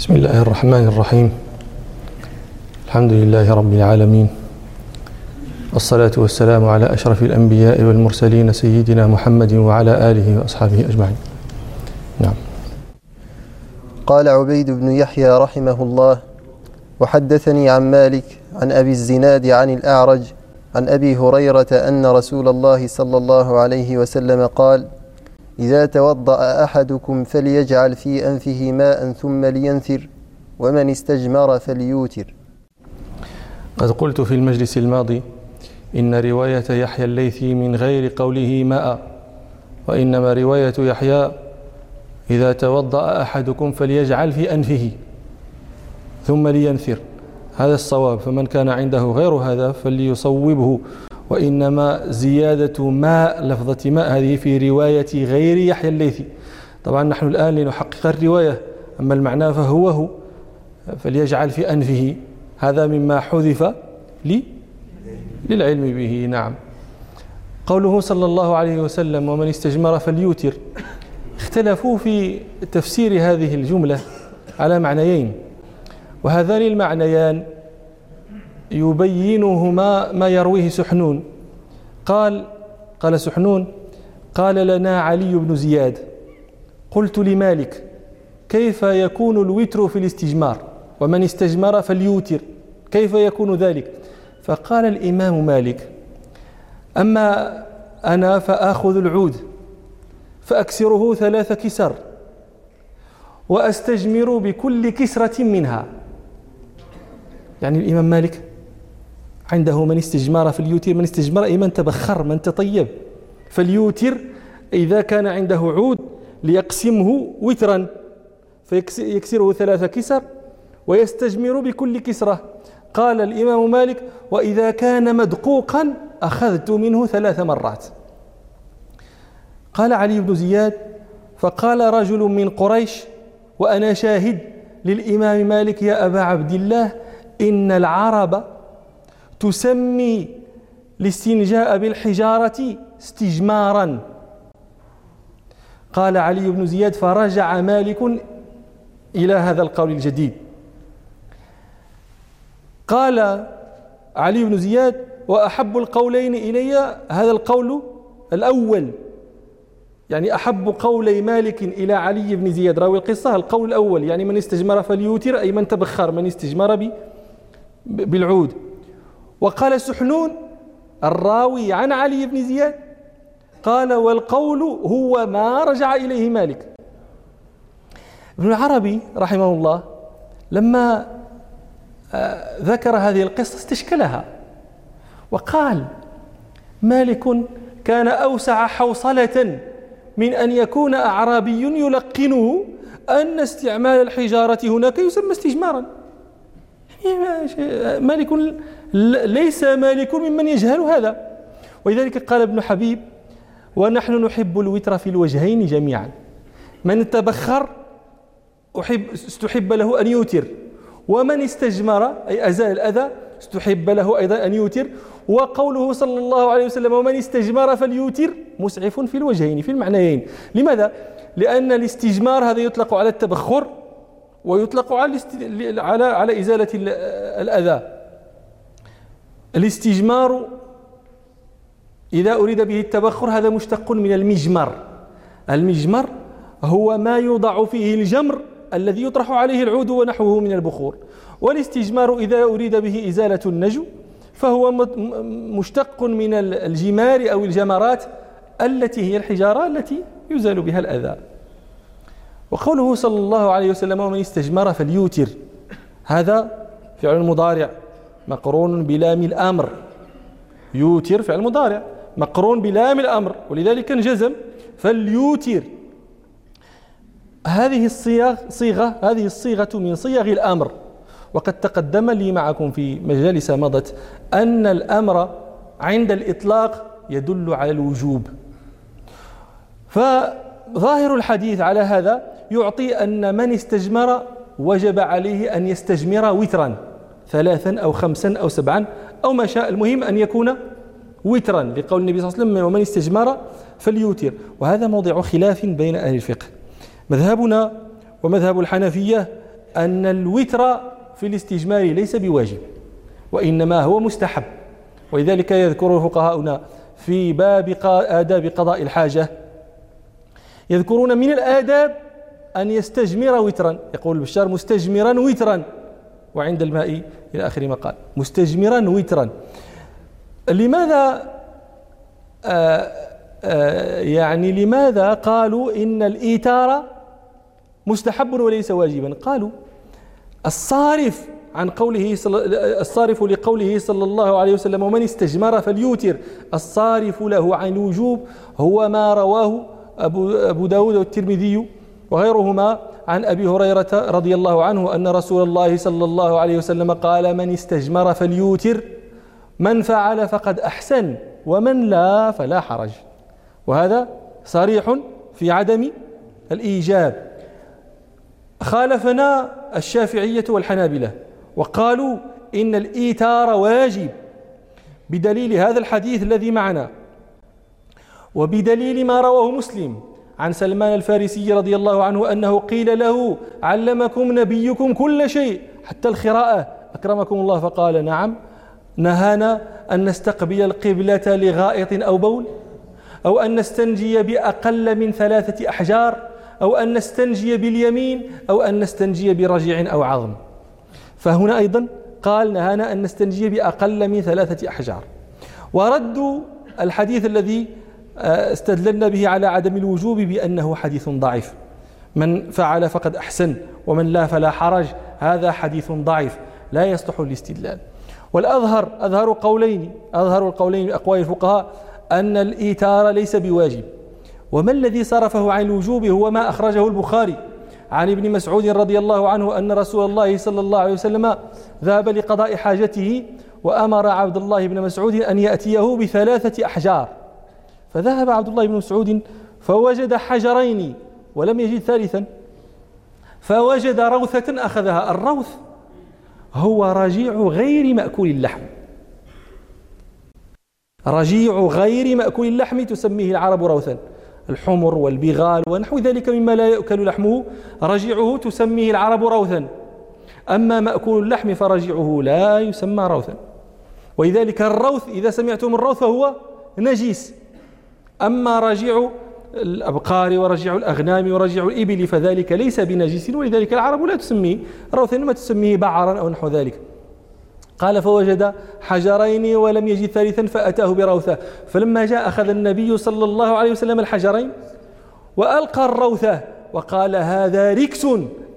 بسم الله الرحمن الرحيم. الحمد لله رب العالمين. والصلاة والسلام على أشرف الأنبياء والمرسلين سيدنا محمد وعلى آله وأصحابه أجمعين. نعم. قال عبيد بن يحيى رحمه الله وحدثني عن مالك عن أبي الزناد عن الأعرج عن أبي هريرة أن رسول الله صلى الله عليه وسلم قال إذا توضأ أحدكم فليجعل في أنفه ماء ثم لينثر ومن استجمر فليوتر. قد قلت في المجلس الماضي إن رواية يحيى الليثي من غير قوله ماء وإنما رواية يحيى إذا توضأ أحدكم فليجعل في أنفه ثم لينثر. هذا الصواب فمن كان عنده غير هذا فليصوبه. وإنما زيادة ماء لفظة ماء هذه في رواية غير يحيى الليثي. طبعا نحن الآن لنحقق الرواية أما المعنى فهو هو فليجعل في أنفه. هذا مما حذف لي للعلم به نعم. قوله صلى الله عليه وسلم ومن استجمر فليوتر. اختلفوا في تفسير هذه الجملة على معنيين وهذان المعنيان يبينهما ما يرويه سحنون. قال قال سحنون قال لنا علي بن زياد قلت لمالك كيف يكون الوتر في الاستجمار؟ ومن استجمر فليوتر. كيف يكون ذلك؟ فقال الإمام مالك أما أنا فآخذ العود فأكسره ثلاث كسر وأستجمر بكل كسرة منها. يعني الإمام مالك عنده من استجمر فليوتر من استجمر أي من تبخر من تطيب. فليوتر إذا كان عنده عود ليقسمه وترا فيكسره ثلاث كسر ويستجمر بكل كسرة. قال الإمام مالك وإذا كان مدقوقا أخذت منه ثلاث مرات. قال علي بن زياد فقال رجل من قريش وأنا شاهد للإمام مالك يا أبا عبد الله إن العرب تسمي الاستنجاء بالحجارة استجمارا. قال علي بن زياد فرجع مالك إلى هذا القول الجديد. قال علي بن زياد وأحب القولين إلي. هذا القول الأول. يعني أحب قولي مالك إلى علي بن زياد. راوي القصة؟ القول الأول. يعني من استجمر فليوتر أي من تبخر من استجمر بالعود. وقال سحنون الراوي عن علي بن زياد قال والقول هو ما رجع إليه مالك. ابن العربي رحمه الله لما آه، ذكر هذه القصة استشكلها وقال مالك كان أوسع حوصلة من أن يكون أعرابي يلقنه أن استعمال الحجارة هناك يسمى استجمارا. مالك ليس مالك ممن يجهل هذا. ولذلك قال ابن حبيب ونحن نحب الوتر في الوجهين جميعا. من تبخر أحب استحب له أن يوتر. ومن استجمر أي أزال الأذى استحب له أيضا أن يوتر. وقوله صلى الله عليه وسلم ومن استجمر فليوتر مسعف في الوجهين في المعنيين. لماذا؟ لأن الاستجمار هذا يطلق على التبخر. ويطلق على على على إزالة الأذى. الاستجمار إذا أريد به التبخر هذا مشتق من المجمر. المجمر هو ما يوضع فيه الجمر الذي يطرح عليه العود ونحوه من البخور. والاستجمار إذا أريد به إزالة النجو فهو مشتق من الجمار أو الجمرات التي هي الحجارة التي يزال بها الأذى. وقوله صلى الله عليه وسلم ومن استجمر فليوتر. هذا فعل مضارع مقرون بلام الأمر. يوتر فعل مضارع مقرون بلام الأمر ولذلك انجزم فليوتر. هذه الصيغ صيغة هذه الصيغة من صيغ الأمر. وقد تقدم لي معكم في مجالس مضت أن الأمر عند الإطلاق يدل على الوجوب. فظاهر الحديث على هذا يعطي أن من استجمر وجب عليه أن يستجمر وترا ثلاثا أو خمسا أو سبعا. أو ما شاء المهم أن يكون وترا لقول النبي صلى الله عليه وسلم ومن استجمر فليوتر وهذا موضع خلاف بين أهل الفقه. مذهبنا ومذهب الحنفية أن الوتر في الاستجمار ليس بواجب وإنما هو مستحب. ولذلك يذكر فقهاؤنا في باب آداب قضاء الحاجة يذكرون من الآداب أن يستجمر وترا. يقول البشار مستجمرا وترا. وعند الماء إلى آخر ما قال مستجمرا وترا. لماذا آه آه يعني لماذا قالوا إن الإيتار مستحب وليس واجبا؟ قالوا الصارف عن قوله الصارف لقوله صلى الله عليه وسلم ومن استجمر فليوتر. الصارف له عن الوجوب هو ما رواه أبو, أبو داود والترمذي وغيرهما عن أبي هريرة رضي الله عنه أن رسول الله صلى الله عليه وسلم قال من استجمر فليوتر من فعل فقد أحسن ومن لا فلا حرج. وهذا صريح في عدم الإيجاب. خالفنا الشافعية والحنابلة وقالوا إن الإيتار واجب بدليل هذا الحديث الذي معنا. وبدليل ما رواه مسلم عن سلمان الفارسي رضي الله عنه أنه قيل له علمكم نبيكم كل شيء حتى الخراءة أكرمكم الله فقال نعم. نهانا أن نستقبل القبلة لغائط أو بول أو أن نستنجي بأقل من ثلاثة أحجار أو أن نستنجي باليمين أو أن نستنجي برجع أو عظم. فهنا أيضا قال نهانا أن نستنجي بأقل من ثلاثة أحجار. وردوا الحديث الذي استدللنا به على عدم الوجوب بأنه حديث ضعيف. من فعل فقد أحسن ومن لا فلا حرج هذا حديث ضعيف لا يصلح الاستدلال. والأظهر أظهر قولين أظهر القولين أقوال الفقهاء أن الإيتار ليس بواجب. وما الذي صرفه عن الوجوب هو ما أخرجه البخاري عن ابن مسعود رضي الله عنه أن رسول الله صلى الله عليه وسلم ذهب لقضاء حاجته وأمر عبد الله بن مسعود أن يأتيه بثلاثة أحجار. فذهب عبد الله بن مسعود فوجد حجرين ولم يجد ثالثا. فوجد روثة أخذها. الروث هو رجيع غير مأكول اللحم. رجيع غير مأكول اللحم تسميه العرب روثا. الحمر والبغال ونحو ذلك مما لا يؤكل لحمه رجيعه تسميه العرب روثا. أما مأكول اللحم فرجيعه لا يسمى روثا. ولذلك الروث إذا سمعتم الروث فهو نجيس. أما رجيع الأبقار ورجيع الأغنام ورجيع الإبل فذلك ليس بنجيس ولذلك العرب لا تسميه روثا ما تسميه بعرا أو نحو ذلك. قال فوجد حجرين ولم يجد ثالثا فأتاه بروثة فلما جاء أخذ النبي صلى الله عليه وسلم الحجرين وألقى الروثة وقال هذا ركس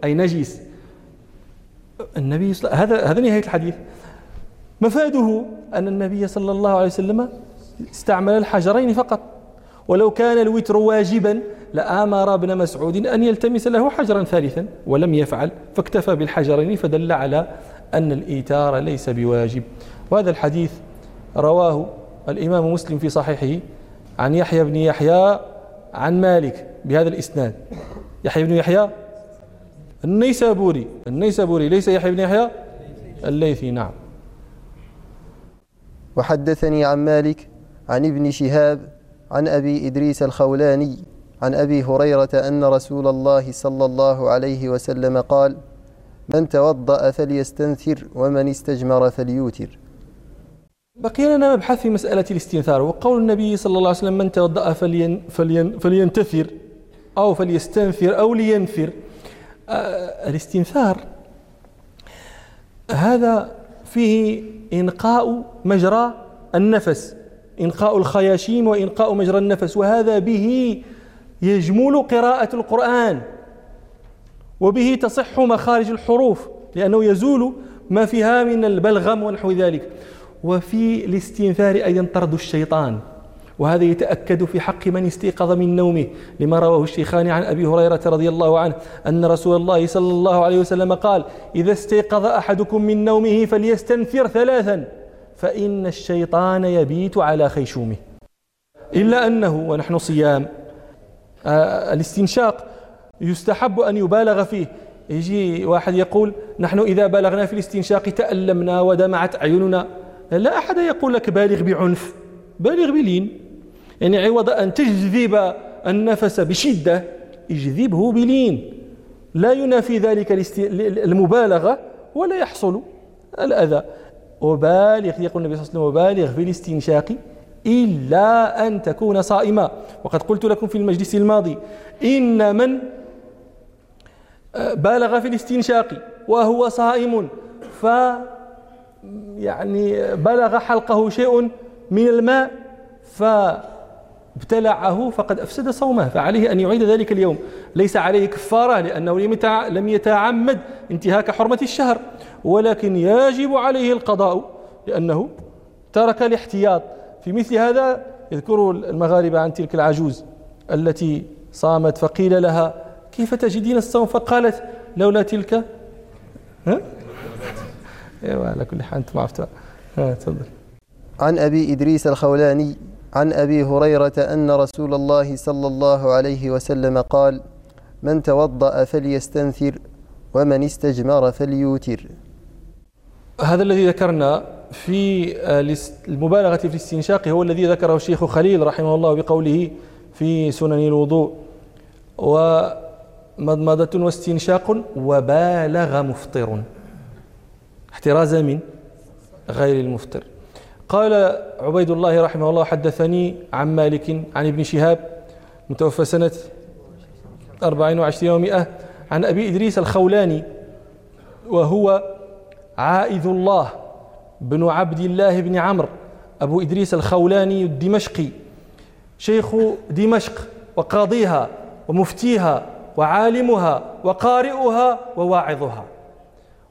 أي نجيس النبي صلى هذا هذا نهاية الحديث. مفاده أن النبي صلى الله عليه وسلم استعمل الحجرين فقط. ولو كان الوتر واجبا لآمر ابن مسعود أن يلتمس له حجرا ثالثا ولم يفعل فاكتفى بالحجرين فدل على أن الإيتار ليس بواجب. وهذا الحديث رواه الإمام مسلم في صحيحه عن يحيى بن يحيى عن مالك بهذا الإسناد. يحيى بن يحيى النيسابوري النيسابوري ليس يحيى بن يحيى؟ الليثي نعم. وحدثني عن مالك عن ابن شهاب عن أبي إدريس الخولاني عن أبي هريرة أن رسول الله صلى الله عليه وسلم قال من توضأ فليستنثر ومن استجمر فليوتر. بقي لنا مبحث في مسألة الاستنثار وقول النبي صلى الله عليه وسلم من توضأ فلين فلين فلينتثر أو فليستنثر أو لينثر. آه الاستنثار هذا فيه إنقاء مجرى النفس. إنقاء الخياشيم وإنقاء مجرى النفس وهذا به يجمل قراءة القرآن وبه تصح مخارج الحروف لأنه يزول ما فيها من البلغم ونحو ذلك. وفي الاستنثار أيضا طرد الشيطان وهذا يتأكد في حق من استيقظ من نومه لما رواه الشيخان عن أبي هريرة رضي الله عنه أن رسول الله صلى الله عليه وسلم قال إذا استيقظ أحدكم من نومه فليستنثر ثلاثا. فإن الشيطان يبيت على خيشومه. إلا أنه ونحن صيام. آه الاستنشاق يستحب أن يبالغ فيه. يجي واحد يقول نحن إذا بلغنا في الاستنشاق تألمنا ودمعت أعيننا لا أحد يقول لك بالغ بعنف بالغ بلين. يعني عوض أن تجذب النفس بشدة اجذبه بلين. لا ينافي ذلك المبالغة ولا يحصل الأذى. وبالغ يقول النبي صلى الله عليه وسلم وبالغ في الاستنشاق إلا أن تكون صائما. وقد قلت لكم في المجلس الماضي إن من بالغ في الاستنشاق وهو صائم ف يعني بلغ حلقه شيء من الماء فابتلعه فقد أفسد صومه فعليه أن يعيد ذلك اليوم. ليس عليه كفارة لأنه لم يتعمد انتهاك حرمة الشهر. ولكن يجب عليه القضاء لأنه ترك الاحتياط. في مثل هذا يذكر المغاربة عن تلك العجوز التي صامت فقيل لها كيف تجدين الصوم؟ فقالت لولا تلك. ها؟ إيوه على كل حال انت ما عرفتها تفضل. عن أبي إدريس الخولاني عن أبي هريرة أن رسول الله صلى الله عليه وسلم قال من توضأ فليستنثر ومن استجمر فليوتر. هذا الذي ذكرنا في المبالغة في الاستنشاق هو الذي ذكره الشيخ خليل رحمه الله بقوله في سنن الوضوء. ومضمضة واستنشاق وبالغ مفطر. احترازا من غير المفطر. قال عبيد الله رحمه الله حدثني عن مالك عن ابن شهاب متوفى سنة أربعين وعشرين ومئة عن أبي إدريس الخولاني وهو عائذ الله بن عبد الله بن عمرو أبو إدريس الخولاني الدمشقي شيخ دمشق وقاضيها ومفتيها وعالمها وقارئها وواعظها.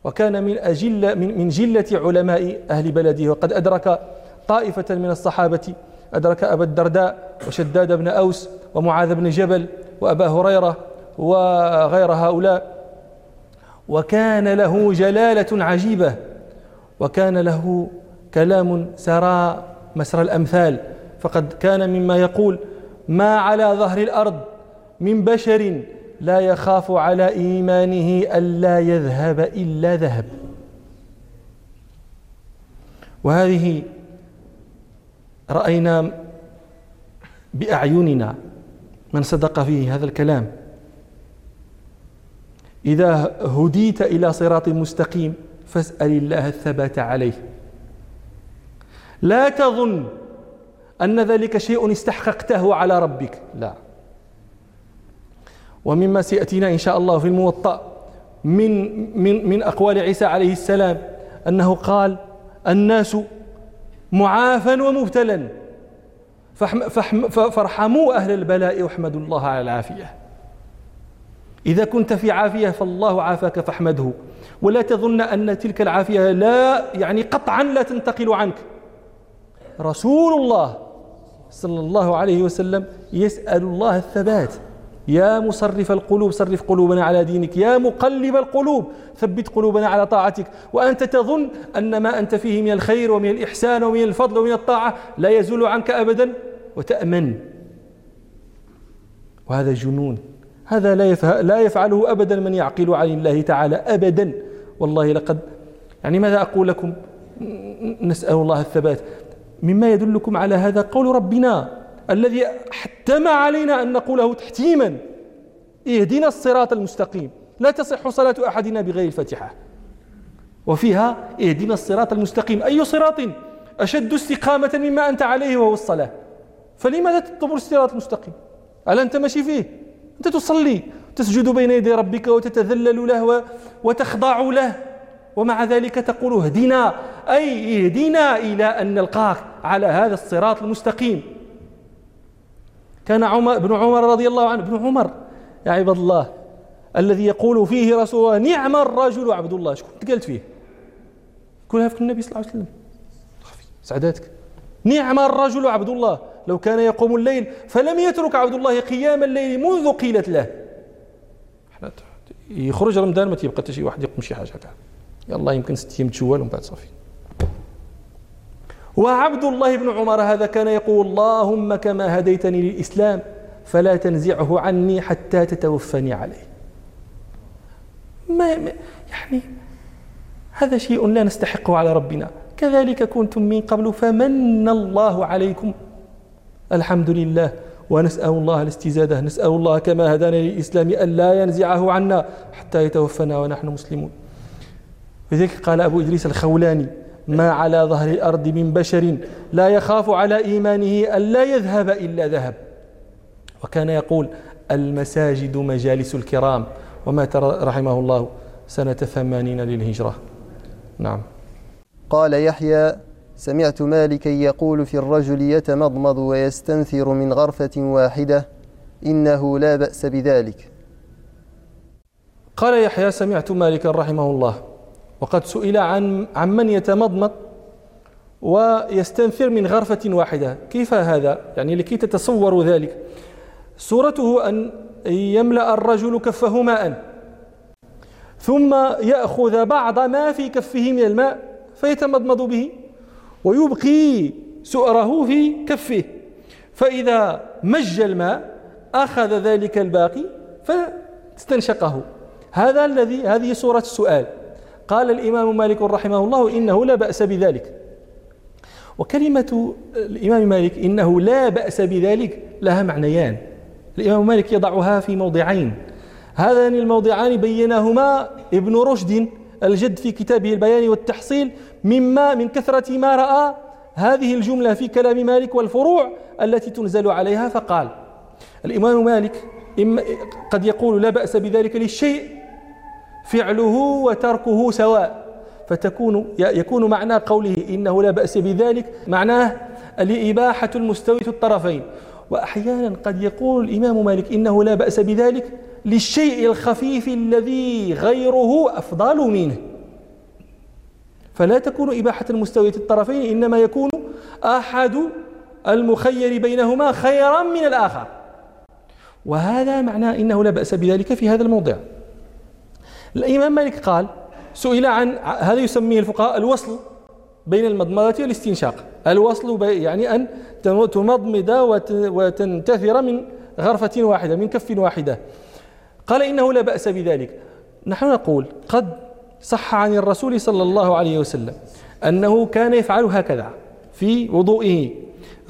وكان من أجل من, من جلة علماء أهل بلده وقد أدرك طائفة من الصحابة. أدرك أبا الدرداء وشداد بن أوس ومعاذ بن جبل وأبا هريرة وغير هؤلاء. وكان له جلالة عجيبة وكان له كلام سرى مسر الأمثال. فقد كان مما يقول ما على ظهر الأرض من بشر لا يخاف على إيمانه ألا يذهب إلا ذهب. وهذه رأينا بأعيننا من صدق فيه هذا الكلام. إذا هديت إلى صراط مستقيم فاسأل الله الثبات عليه. لا تظن أن ذلك شيء استحققته على ربك. لا. ومما سيأتينا إن شاء الله في الموطأ من, من, من أقوال عيسى عليه السلام أنه قال الناس معافى ومبتلا فارحموا أهل البلاء واحمدوا الله على العافية. إذا كنت في عافية فالله عافاك فاحمده. ولا تظن أن تلك العافية لا يعني قطعا لا تنتقل عنك. رسول الله صلى الله عليه وسلم يسأل الله الثبات. يا مصرف القلوب صرف قلوبنا على دينك. يا مقلب القلوب ثبت قلوبنا على طاعتك. وأنت تظن أن ما أنت فيه من الخير ومن الإحسان ومن الفضل ومن الطاعة لا يزول عنك أبدا. وتأمن. وهذا جنون. هذا لا لا يفعله ابدا من يعقل عن الله تعالى ابدا. والله لقد يعني ماذا أقول لكم؟ نسأل الله الثبات. مما يدلكم على هذا قول ربنا الذي حتم علينا أن نقوله تحتيما. اهدنا الصراط المستقيم. لا تصح صلاة أحدنا بغير الفاتحة. وفيها اهدنا الصراط المستقيم. أي صراط؟ أشد استقامة مما أنت عليه وهو الصلاة. فلماذا تطلب الصراط المستقيم؟ ألا أنت ماشي فيه؟ أنت تصلي تسجد بين يدي ربك وتتذلل له وتخضع له. ومع ذلك تقول اهدنا أي اهدنا إلى أن نلقاك على هذا الصراط المستقيم. كان عمر ابن عمر رضي الله عنه ابن عمر يا عباد الله الذي يقول فيه رسول الله نعم الرجل عبد الله. شكون قالت فيه؟ كلها في النبي صلى الله عليه وسلم. سعداتك نعم الرجل عبد الله. لو كان يقوم الليل فلم يترك عبد الله قيام الليل منذ قيلت له. يخرج رمضان ما تيبقى حتى شي واحد يقوم شي حاجة هكا يلا يمكن ست أيام تشوال ومن بعد صافي. وعبد الله بن عمر هذا كان يقول اللهم كما هديتني للإسلام فلا تنزعه عني حتى تتوفني عليه. ما يعني هذا شيء لا نستحقه على ربنا. كذلك كنتم من قبل فمن الله عليكم. الحمد لله ونسأل الله الاستزادة نسأل الله كما هدانا للإسلام أن لا ينزعه عنا حتى يتوفنا ونحن مسلمون. لذلك قال أبو إدريس الخولاني ما على ظهر الأرض من بشر لا يخاف على إيمانه أن لا يذهب إلا ذهب. وكان يقول المساجد مجالس الكرام. ومات رحمه الله سنة ثمانين للهجرة. نعم. قال يحيى سمعت مالكا يقول في الرجل يتمضمض ويستنثر من غرفة واحدة إنه لا بأس بذلك. قال يحيى سمعت مالكا رحمه الله وقد سئل عن عمن يتمضمض ويستنثر من غرفة واحدة. كيف هذا؟ يعني لكي تتصوروا ذلك. صورته أن يملأ الرجل كفه ماء ثم يأخذ بعض ما في كفه من الماء فيتمضمض به. ويبقي سؤره في كفه. فإذا مج الماء أخذ ذلك الباقي فاستنشقه. هذا الذي هذه صورة السؤال. قال الإمام مالك رحمه الله إنه لا بأس بذلك. وكلمة الإمام مالك إنه لا بأس بذلك لها معنيان. الإمام مالك يضعها في موضعين. هذان الموضعان بينهما ابن رشد الجد في كتابه البيان والتحصيل مما من كثرة ما رأى هذه الجملة في كلام مالك والفروع التي تنزل عليها فقال الإمام مالك قد يقول لا بأس بذلك للشيء فعله وتركه سواء فتكون يكون معنى قوله إنه لا بأس بذلك معناه لإباحة المستوية الطرفين. وأحيانا قد يقول الإمام مالك إنه لا بأس بذلك للشيء الخفيف الذي غيره أفضل منه. فلا تكون إباحة المستوية الطرفين إنما يكون أحد المخير بينهما خيرا من الآخر. وهذا معناه إنه لا بأس بذلك في هذا الموضع. الإمام مالك قال سئل عن هذا يسميه الفقهاء الوصل بين المضمضة والاستنشاق. الوصل يعني أن تمضمض وتنتثر من غرفة واحدة من كف واحدة. قال إنه لا بأس بذلك. نحن نقول قد صح عن الرسول صلى الله عليه وسلم أنه كان يفعل هكذا في وضوئه.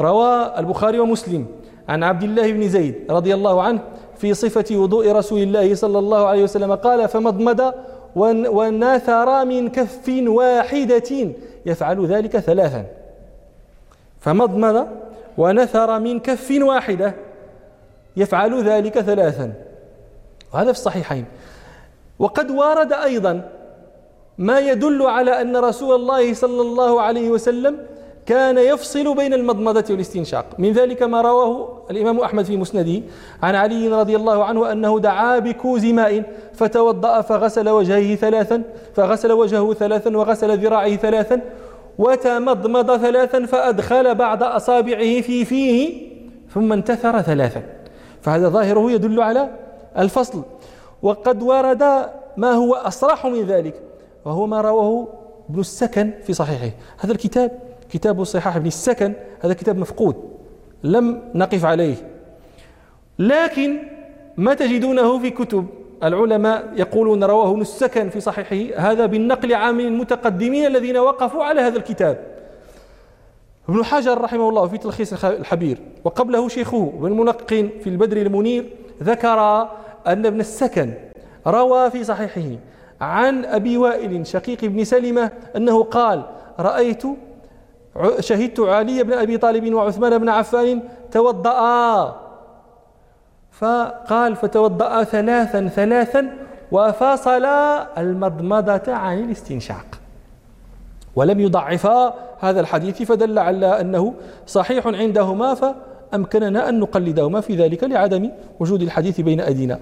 روى البخاري ومسلم عن عبد الله بن زيد رضي الله عنه في صفة وضوء رسول الله صلى الله عليه وسلم قال فمضمد ونثر من كف واحدة يفعل ذلك ثلاثا. فمضمد ونثر من كف واحدة يفعل ذلك ثلاثا. وهذا في الصحيحين. وقد ورد أيضا ما يدل على أن رسول الله صلى الله عليه وسلم كان يفصل بين المضمضة والاستنشاق. من ذلك ما رواه الإمام أحمد في مسنده عن علي رضي الله عنه أنه دعا بكوز ماء فتوضأ فغسل وجهه ثلاثا فغسل وجهه ثلاثا وغسل ذراعه ثلاثا وتمضمض ثلاثا فأدخل بعض أصابعه في فيه ثم انتثر ثلاثا. فهذا ظاهره يدل على الفصل. وقد ورد ما هو أصرح من ذلك. وهو ما رواه ابن السكن في صحيحه. هذا الكتاب كتاب صحاح ابن السكن هذا كتاب مفقود لم نقف عليه. لكن ما تجدونه في كتب العلماء يقولون رواه ابن السكن في صحيحه هذا بالنقل عن المتقدمين الذين وقفوا على هذا الكتاب. ابن حجر رحمه الله في تلخيص الحبير وقبله شيخه ابن الملقن في البدر المنير ذكر أن ابن السكن روى في صحيحه عن أبي وائل شقيق بن سلمة أنه قال رأيت شهدت علي بن أبي طالب وعثمان بن عفان توضأ فقال فتوضأ ثلاثا ثلاثا وفصل المضمضة عن الاستنشاق. ولم يضعفا هذا الحديث فدل على أنه صحيح عندهما فأمكننا أن نقلدهما في ذلك لعدم وجود الحديث بين أيدينا.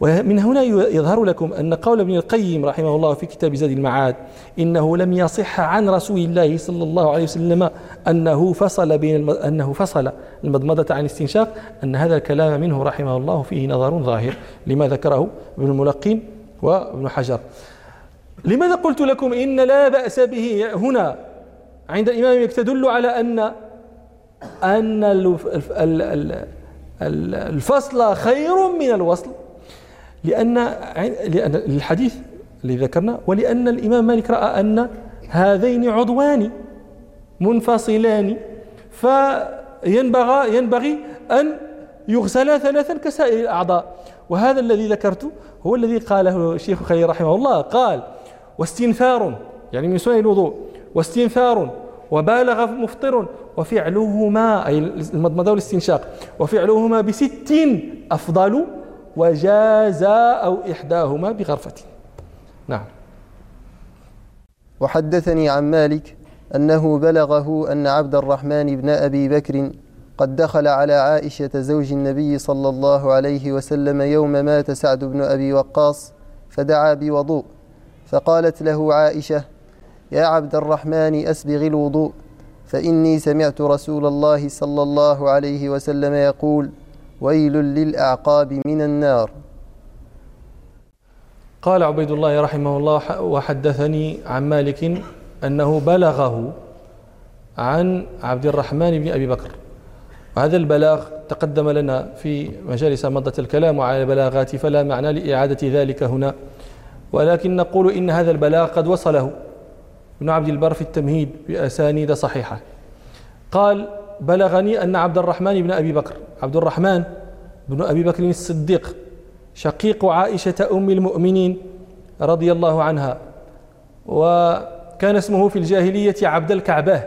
ومن هنا يظهر لكم أن قول ابن القيم رحمه الله في كتاب زاد المعاد إنه لم يصح عن رسول الله صلى الله عليه وسلم أنه فصل بين أنه فصل المضمضة عن الاستنشاق أن هذا الكلام منه رحمه الله فيه نظر ظاهر لما ذكره ابن الملقين وابن حجر. لماذا قلت لكم إن لا بأس به هنا عند الإمام تدل على أن أن الفصل خير من الوصل؟ لأن لأن الحديث الذي ذكرنا ولأن الإمام مالك رأى أن هذين عضوان منفصلان فينبغى ينبغي أن يغسلا ثلاثا كسائر الأعضاء. وهذا الذي ذكرت هو الذي قاله الشيخ خليل رحمه الله. قال واستنثار يعني من سنن الوضوء واستنثار وبالغ مفطر وفعلهما أي المضمضة والاستنشاق وفعلهما بست أفضل وجاز أو إحداهما بغرفة. نعم. وحدثني عن مالك أنه بلغه أن عبد الرحمن بن أبي بكر قد دخل على عائشة زوج النبي صلى الله عليه وسلم يوم مات سعد بن أبي وقاص فدعا بوضوء فقالت له عائشة يا عبد الرحمن أسبغ الوضوء فإني سمعت رسول الله صلى الله عليه وسلم يقول ويل للأعقاب من النار. قال عبيد الله رحمه الله وحدثني عن مالك أنه بلغه عن عبد الرحمن بن أبي بكر. وهذا البلاغ تقدم لنا في مجالس مضت الكلام على البلاغات فلا معنى لإعادة ذلك هنا. ولكن نقول إن هذا البلاغ قد وصله ابن عبد البر في التمهيد بأسانيد صحيحة. قال بلغني أن عبد الرحمن بن أبي بكر عبد الرحمن بن أبي بكر الصديق شقيق عائشة أم المؤمنين رضي الله عنها وكان اسمه في الجاهلية عبد الكعبة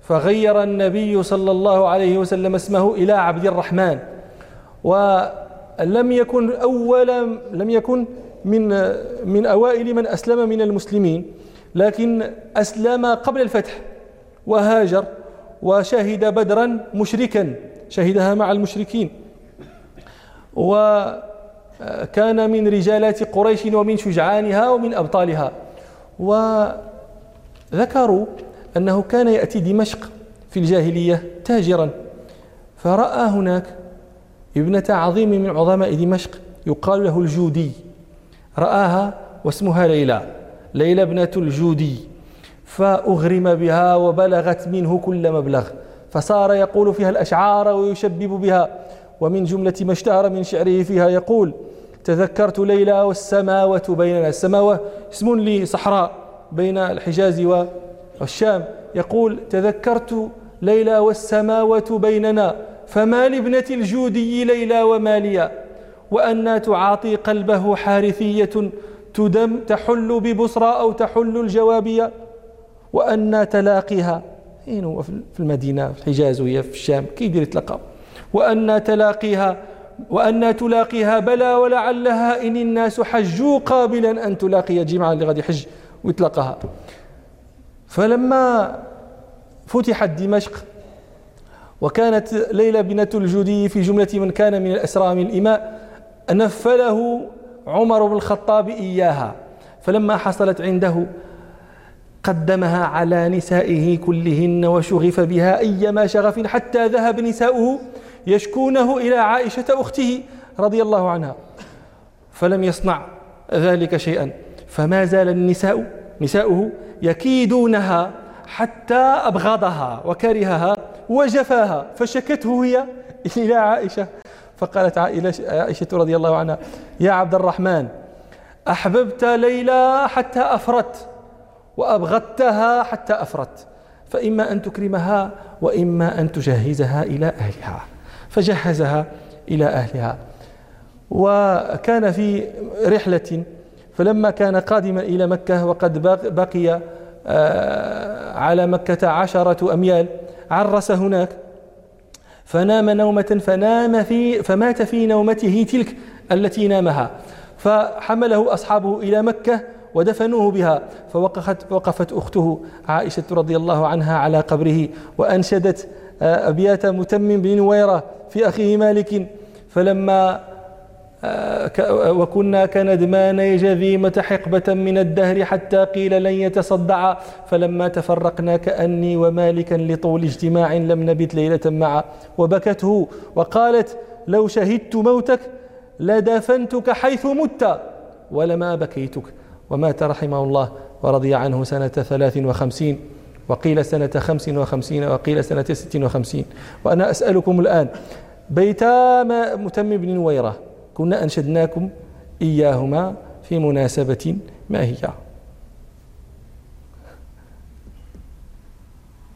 فغير النبي صلى الله عليه وسلم اسمه إلى عبد الرحمن ولم يكن أول لم يكن من من أوائل من أسلم من المسلمين لكن أسلم قبل الفتح وهاجر وشهد بدرا مشركا شهدها مع المشركين. وكان من رجالات قريش ومن شجعانها ومن أبطالها. وذكروا أنه كان يأتي دمشق في الجاهلية تاجرا. فرأى هناك ابنة عظيم من عظماء دمشق يقال له الجودي. رآها واسمها ليلى ليلى ابنة الجودي. فأغرم بها وبلغت منه كل مبلغ فصار يقول فيها الأشعار ويشبب بها ومن جملة ما اشتهر من شعره فيها يقول تذكرت ليلى والسماوة بيننا السماوة اسم لصحراء بين الحجاز والشام يقول تذكرت ليلى والسماوة بيننا فما لابنة الجودي ليلى وماليا وأنا تعاطي قلبه حارثية تدم تحل ببصرى أو تحل الجوابية وأن تلاقيها أين هو في المدينة في الحجاز وهي في الشام كي يدير يتلقى. وأن تلاقيها وأن تلاقيها بلى ولعلها إن الناس حجوا قابلا أن تلاقي جمعا اللي غادي يحج ويتلقاها. فلما فتحت دمشق وكانت ليلى بنت الجودي في جملة من كان من الأسرى من الإماء نفله عمر بن الخطاب إياها. فلما حصلت عنده قدمها على نسائه كلهن وشغف بها أيما شغف حتى ذهب نساؤه يشكونه إلى عائشة أخته رضي الله عنها فلم يصنع ذلك شيئا. فما زال النساء نساؤه يكيدونها حتى أبغضها وكرهها وجفاها فشكته هي إلى عائشة. فقالت عائشة رضي الله عنها يا عبد الرحمن أحببت ليلى حتى أفرت وأبغضتها حتى أفرت. فإما أن تكرمها وإما أن تجهزها إلى أهلها. فجهزها إلى أهلها. وكان في رحلة فلما كان قادما إلى مكة وقد بقي آه، على مكة عشرة أميال عرس هناك. فنام نومة فنام في فمات في نومته تلك التي نامها. فحمله أصحابه إلى مكة ودفنوه بها فوقفت وقفت أخته عائشة رضي الله عنها على قبره وأنشدت آه، أبيات متمم بن نويرة في أخيه مالك. فلما آه، وكنا كندمان جذيمة حقبة من الدهر حتى قيل لن يتصدع. فلما تفرقنا كأني ومالكا لطول اجتماع لم نبت ليلة معا وبكته وقالت لو شهدت موتك لدفنتك حيث مت ولما بكيتك ومات رحمه الله ورضي عنه سنة ثلاث وخمسين وقيل سنة خمس وخمسين وقيل سنة ست وخمسين. وأنا أسألكم الآن بيتا متم بن نويرة كنا أنشدناكم إياهما في مناسبة ما هي؟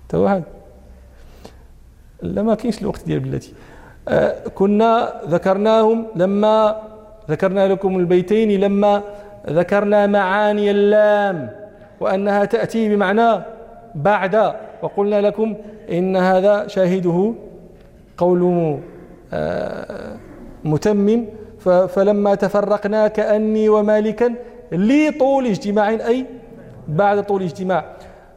توهد لا ما كاينش الوقت ديال بلاتي. آه، كنا ذكرناهم لما ذكرنا لكم البيتين لما ذكرنا معاني اللام وأنها تأتي بمعنى بعد وقلنا لكم إن هذا شاهده قول آه، متمم فلما تفرقنا كأني ومالكا لطول اجتماع أي بعد طول اجتماع.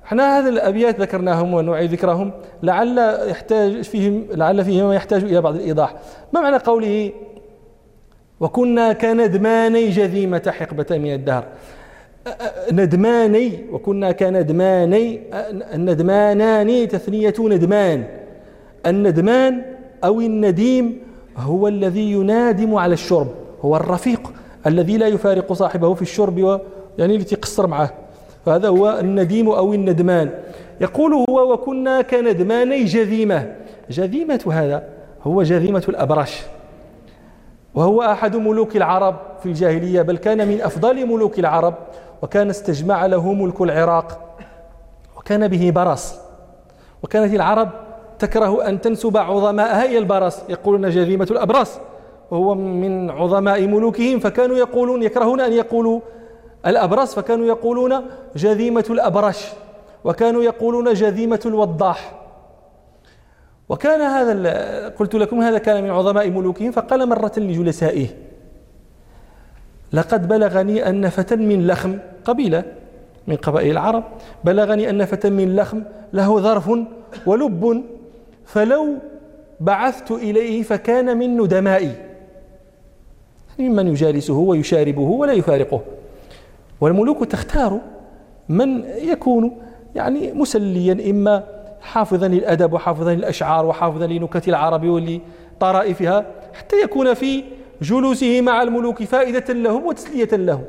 إحنا هذه الأبيات ذكرناهم ونعيد ذكرهم لعل يحتاج فيهم لعل فيهم يحتاج إلى بعض الإيضاح. ما معنى قوله وكنا كندماني جذيمة حقبة من الدهر. ندماني وكنا كندماني الندمانان تثنية ندمان. الندمان أو النديم هو الذي ينادم على الشرب هو الرفيق الذي لا يفارق صاحبه في الشرب يعني التي قصر معه. فهذا هو النديم أو الندمان. يقول هو وكنا كندماني جذيمة. جذيمة هذا هو جذيمة الأبرش وهو أحد ملوك العرب في الجاهلية بل كان من أفضل ملوك العرب وكان استجمع له ملك العراق وكان به برص وكانت العرب تكره أن تنسب عظماءها إلى البرص يقولون جذيمة الأبرص وهو من عظماء ملوكهم فكانوا يقولون يكرهون أن يقولوا الأبرص فكانوا يقولون جذيمة الأبرش وكانوا يقولون جذيمة الوضاح. وكان هذا قلت لكم هذا كان من عظماء ملوكهم فقال مرة لجلسائه لقد بلغني أن فتى من لخم قبيلة من قبائل العرب بلغني أن فتى من لخم له ظرف ولب فلو بعثت إليه فكان من ندمائي ممن يجالسه ويشاربه ولا يفارقه. والملوك تختار من يكون يعني مسليا إما حافظا للأدب وحافظا للأشعار وحافظا لنكت العرب ولطرائفها حتى يكون في جلوسه مع الملوك فائدة لهم وتسلية لهم.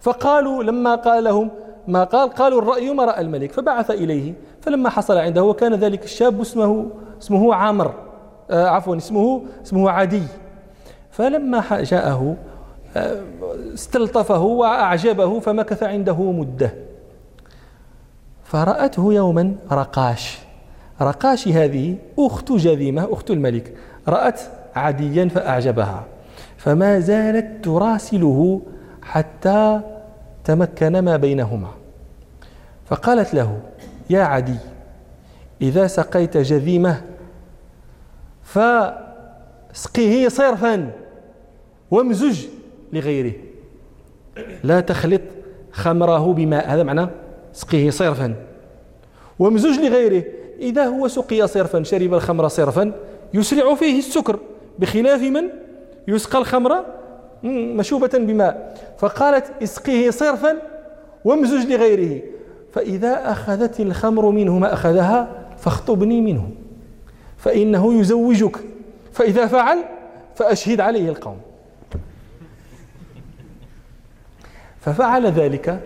فقالوا لما قال لهم ما قال قالوا الرأي ما رأى الملك فبعث إليه. فلما حصل عنده وكان ذلك الشاب اسمه اسمه عامر آه عفوا اسمه اسمه عدي. فلما جاءه آه استلطفه وأعجبه فمكث عنده مدة. فرأته يوما رقاش. رقاش هذه أخت جذيمة أخت الملك. رأت عديا فأعجبها. فما زالت تراسله حتى تمكن ما بينهما. فقالت له يا عدي إذا سقيت جذيمة فاسقه صرفا وامزج لغيره. لا تخلط خمره بماء. هذا معنى سقيه صرفا. ومزوج لغيره إذا هو سقي صرفا شرب الخمر صرفا يسرع فيه السكر. بخلاف من؟ يسقى الخمر مشوبة بماء. فقالت اسقيه صرفا وامزج لغيره. فإذا أخذت الخمر منه ما أخذها فاخطبني منه. فإنه يزوجك. فإذا فعل فأشهد عليه القوم. ففعل ذلك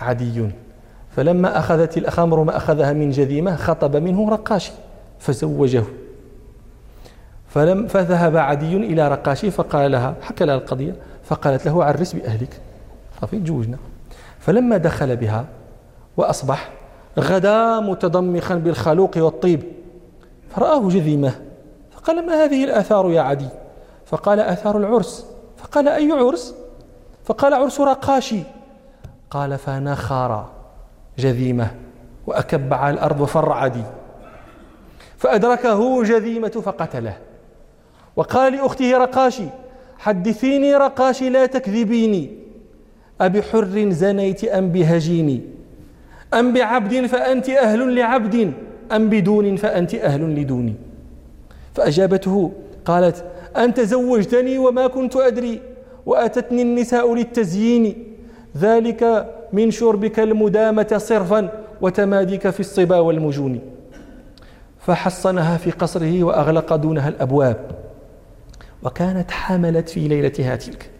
عدي فلما أخذت الأخمر ما أخذها من جذيمة خطب منه رقاشي فزوجه. فلم فذهب عدي إلى رقاشي فقال لها حكى لها القضية فقالت له عرس بأهلك. صافي تزوجنا فلما دخل بها وأصبح غدا متضمخا بالخلوق والطيب فرآه جذيمة. فقال ما هذه الآثار يا عدي فقال آثار العرس. فقال أي عرس؟ فقال عرس رقاشي. قال فنخر جذيمة وأكب على الأرض وفر عدي. فأدركه جذيمة فقتله. وقال لأخته رقاشي حدثيني رقاشي لا تكذبيني. أبحر زنيت أم بهجيني؟ أم بعبد فأنت أهل لعبد أم بدون فأنت أهل لدوني. فأجابته قالت أنت زوجتني وما كنت أدري وأتتني النساء للتزيين. ذلك من شربك المدامة صرفا وتماديك في الصبا والمجون. فحصنها في قصره وأغلق دونها الأبواب. وكانت حملت في ليلتها تلك.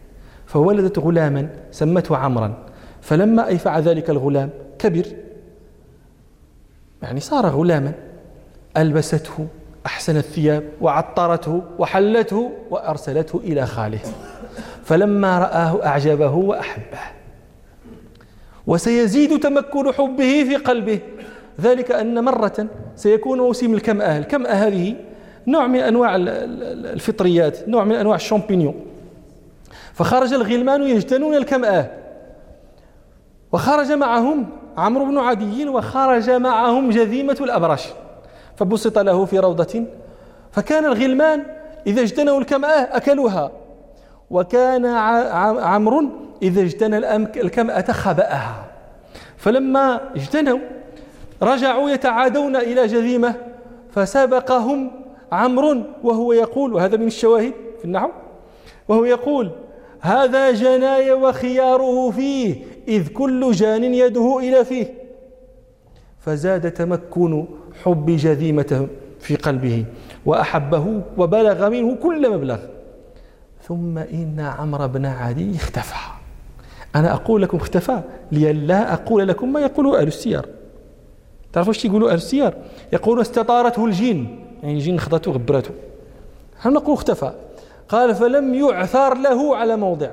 فولدت غلاما سمته عمرا. فلما أيفع ذلك الغلام كبر. يعني صار غلاما. ألبسته أحسن الثياب وعطرته وحلته وأرسلته إلى خاله. فلما رآه أعجبه وأحبه. وسيزيد تمكن حبه في قلبه. ذلك أن مرة سيكون موسم الكمأة الكمأة هذه نوع من أنواع الفطريات نوع من أنواع الشامبينيون. فخرج الغلمان يجتنون الكمآه وخرج معهم عمرو بن عدي وخرج معهم جذيمة الأبرش. فبسط له في روضة. فكان الغلمان إذا اجتنوا الكمأة أكلوها. وكان عمرو إذا اجتنى الكمأة خبأها فلما اجتنوا رجعوا يتعادون إلى جذيمة فسبقهم عمرو وهو يقول وهذا من الشواهد في النحو وهو يقول هذا جناي وخياره فيه إذ كل جان يده إلى فيه. فزاد تمكن حب جذيمته في قلبه وأحبه وبلغ منه كل مبلغ. ثم إن عمرو بن عدي اختفى. أنا أقول لكم اختفى. لئلا أقول لكم ما يقوله أهل السير. تعرفوا إيش يقولوا أهل السير؟ يقولون استطارته الجن. يعني الجن خضته غبرته نحن نقول اختفى. قال فلم يعثر له على موضع.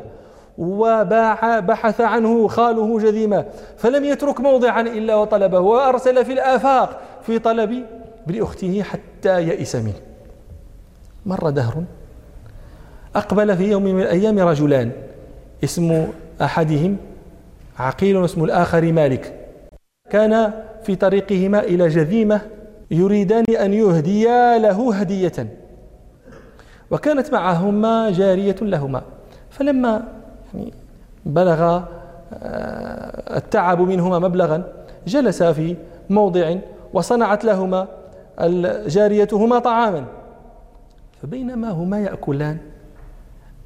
وباع بحث عنه خاله جذيمة. فلم يترك موضعا إلا وطلبه. وأرسل في الآفاق في طلب ابن أخته حتى يئس منه. مر دهر. أقبل في يوم من الأيام رجلان. اسم أحدهم عقيل واسم الآخر مالك كان في طريقهما إلى جذيمة يريدان أن يهديا له هدية وكانت معهما جارية لهما. فلما يعني بلغ آه، التعب منهما مبلغا جلس في موضع وصنعت لهما جاريتهما طعاما. فبينما هما يأكلان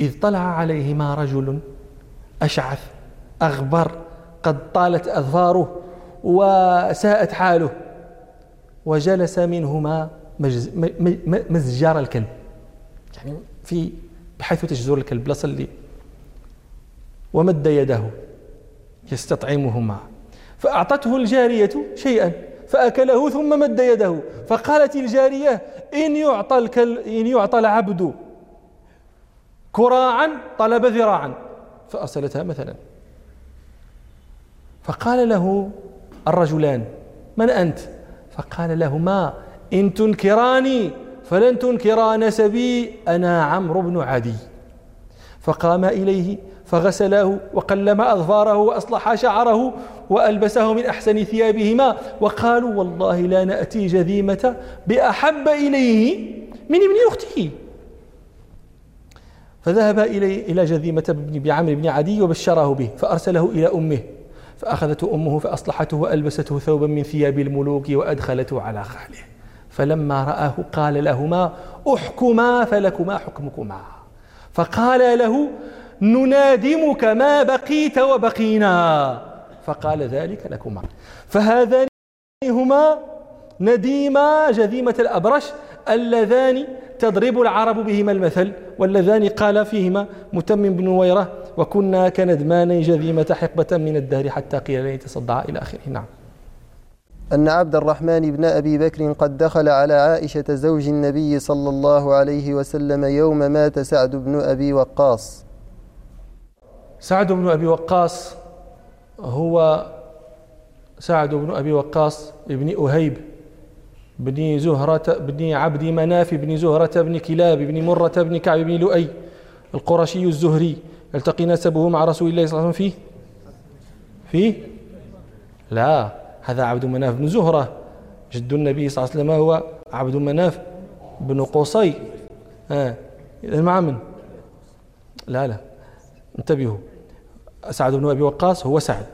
إذ طلع عليهما رجل أشعث أغبر قد طالت أظفاره وساءت حاله. وجلس منهما مزجار الكلب. يعني في بحيث تجزر الكلب لا صلي ومد يده يستطعمهما. فأعطته الجارية شيئا فأكله ثم مد يده. فقالت الجارية إن يعطى الكل إن يعطى العبد كراعا طلب ذراعا. فأرسلتها مثلا. فقال له الرجلان من أنت؟ فقال لهما إن تنكراني فلن تنكرا نسبي أنا عمرو بن عدي. فقام إليه فغسله وقلم أظفاره وأصلح شعره وألبسه من أحسن ثيابهما. وقالوا والله لا نأتي جذيمة بأحب إليه من ابن أخته. فذهب إلي إلى جذيمة بعمر بن عدي وبشره به فأرسله إلى أمه فأخذته أمه فأصلحته وألبسته ثوبا من ثياب الملوك وأدخلته على خاله. فلما رآه قال لهما أحكما فلكما حكمكما. فقال له ننادمك ما بقيت وبقينا. فقال ذلك لكما. فهذان هما نديما جذيمة الأبرش اللذان تضرب العرب بهما المثل واللذان قال فيهما متمم بن ويرة وكنا كندمان جذيمة حقبة من الدهر حتى قيل لن تصدع إلى آخره. نعم. أن عبد الرحمن بن أبي بكر قد دخل على عائشة زوج النبي صلى الله عليه وسلم يوم مات سعد بن أبي وقاص. سعد بن أبي وقاص هو سعد بن أبي وقاص ابن أهيب بن زهرة بن عبد مناف بن زهرة بن كلاب بن مرة بن كعب بن لؤي القرشي الزهري. يلتقي نسبه مع رسول الله صلى الله عليه وسلم فيه؟ فيه؟ لا. هذا عبد مناف بن زهرة. جد النبي صلى الله عليه وسلم هو عبد مناف بن قصي. آه. مع من؟ لا لا. انتبهوا. سعد بن أبي وقاص هو سعد